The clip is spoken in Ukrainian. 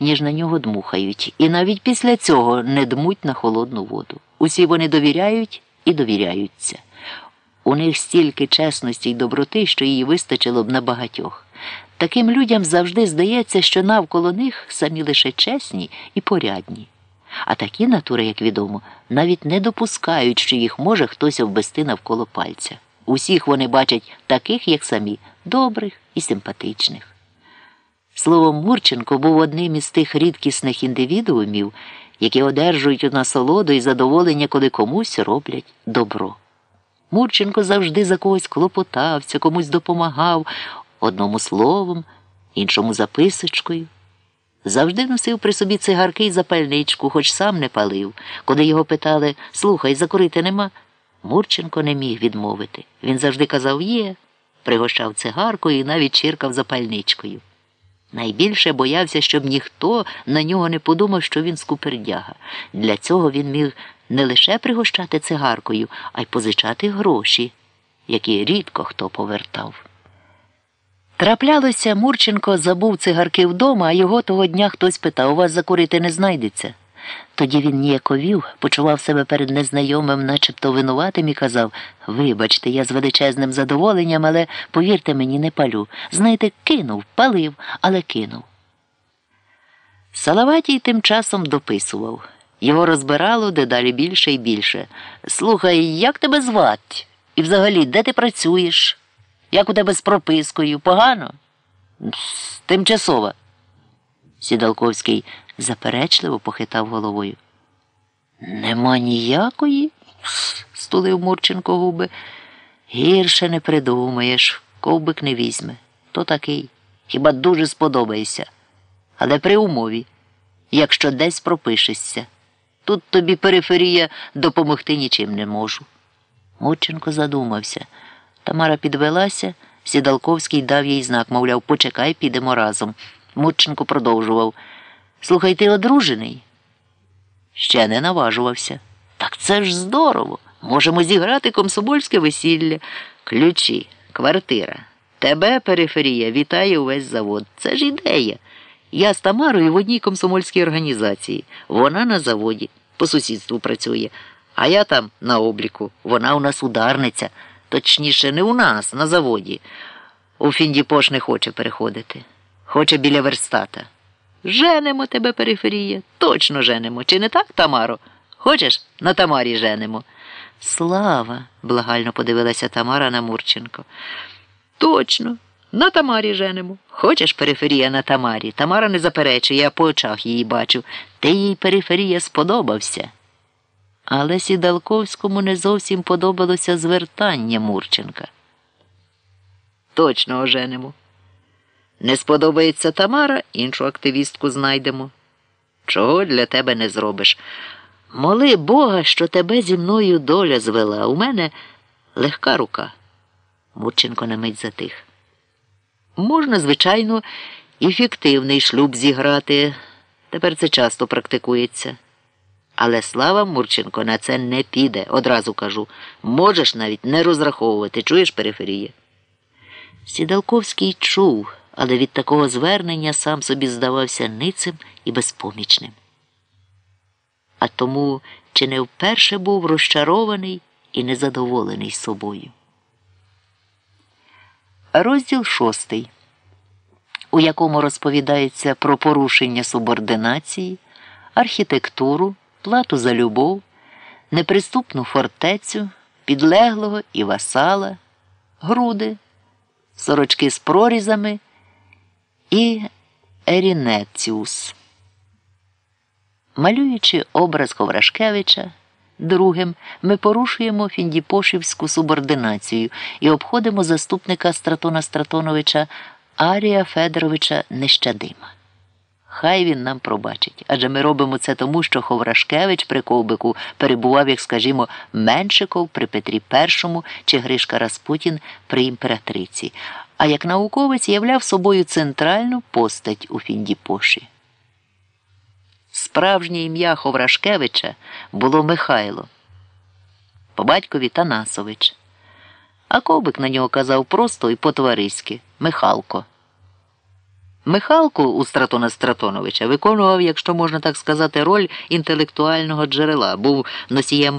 ніж на нього дмухають, і навіть після цього не дмуть на холодну воду. Усі вони довіряють і довіряються. У них стільки чесності й доброти, що її вистачило б на багатьох. Таким людям завжди здається, що навколо них самі лише чесні і порядні. А такі натури, як відомо, навіть не допускають, що їх може хтось обвести навколо пальця. Усіх вони бачать таких, як самі, добрих і симпатичних. Словом, Мурченко був одним із тих рідкісних індивідуумів, які одержують у насолоду і задоволення, коли комусь роблять добро. Мурченко завжди за когось клопотався, комусь допомагав одному словом, іншому записочкою. Завжди носив при собі цигарки й запальничку, хоч сам не палив. Коли його питали слухай, закурити нема, Мурченко не міг відмовити. Він завжди казав є, пригощав цигаркою і навіть чиркав запальничкою. Найбільше боявся, щоб ніхто на нього не подумав, що він скупердяга. Для цього він міг не лише пригощати цигаркою, а й позичати гроші, які рідко хто повертав. Траплялося, Мурченко забув цигарки вдома, а його того дня хтось питав, у вас закурити не знайдеться. Тоді він ніяковів, почував себе перед незнайомим, начебто винуватим, і казав Вибачте, я з величезним задоволенням, але повірте мені, не палю. Знаєте, кинув, палив, але кинув. Салаватій тим часом дописував. Його розбирало дедалі більше і більше. Слухай, як тебе звать? І взагалі, де ти працюєш? Як у тебе з пропискою? Погано? Тимчасово. Сідалковський заперечливо похитав головою. Нема ніякої, стулив Мурченко губи. Гірше не придумаєш, ковбик не візьме. То такий. Хіба дуже сподобається. Але при умові, якщо десь пропишешся, тут тобі периферія допомогти нічим не можу. Мурченко задумався. Тамара підвелася, Сідалковський дав їй знак, мовляв, почекай, підемо разом. Мурченко продовжував. Слухай, ти одружений? Ще не наважувався. Так це ж здорово. Можемо зіграти комсомольське весілля, ключі, квартира. Тебе, периферія, вітає увесь завод. Це ж ідея. Я з Тамарою в одній комсомольській організації. Вона на заводі, по сусідству працює, а я там на обліку. Вона у нас ударниця. Точніше, не у нас, на заводі. У Фіндіпош не хоче переходити. Хоче біля верстата. Женемо тебе, периферія. Точно женемо. Чи не так, Тамаро? Хочеш, на Тамарі женемо? Слава, благально подивилася Тамара на Мурченко. Точно, на Тамарі женемо. Хочеш периферія на Тамарі? Тамара не заперечує, я по очах її бачу. Ти їй периферія сподобався. Але Сідалковському не зовсім подобалося звертання Мурченка. Точно оженемо. Не сподобається Тамара, іншу активістку знайдемо. Чого для тебе не зробиш? Моли Бога, що тебе зі мною доля звела. У мене легка рука. Мурченко на мить затих. Можна, звичайно, і фіктивний шлюб зіграти. Тепер це часто практикується. Але Слава Мурченко на це не піде, одразу кажу. Можеш навіть не розраховувати, чуєш периферія. Сідалковський чув, але від такого звернення сам собі здавався ницим і безпомічним. А тому чи не вперше був розчарований і незадоволений собою. Розділ шостий, у якому розповідається про порушення субординації, архітектуру плату за любов, неприступну фортецю, підлеглого і васала, груди, сорочки з прорізами і Ерінеціус. Малюючи образ Коврашкевича, другим ми порушуємо фіндіпошівську субординацію і обходимо заступника Стратона Стратоновича Арія Федоровича Нещадима. Хай він нам пробачить, адже ми робимо це тому, що Ховрашкевич при ковбику перебував, як скажімо, Меншиков при Петрі І чи Гришка Распутін при імператриці, а як науковець являв собою центральну постать у Фіндіпоші. Справжнє ім'я Ховрашкевича було Михайло, по батькові Танасович. А ковбик на нього казав просто і по-товариськи Михалко. Михалко у Стратона Стратоновича виконував, якщо можна так сказати, роль інтелектуального джерела, був носієм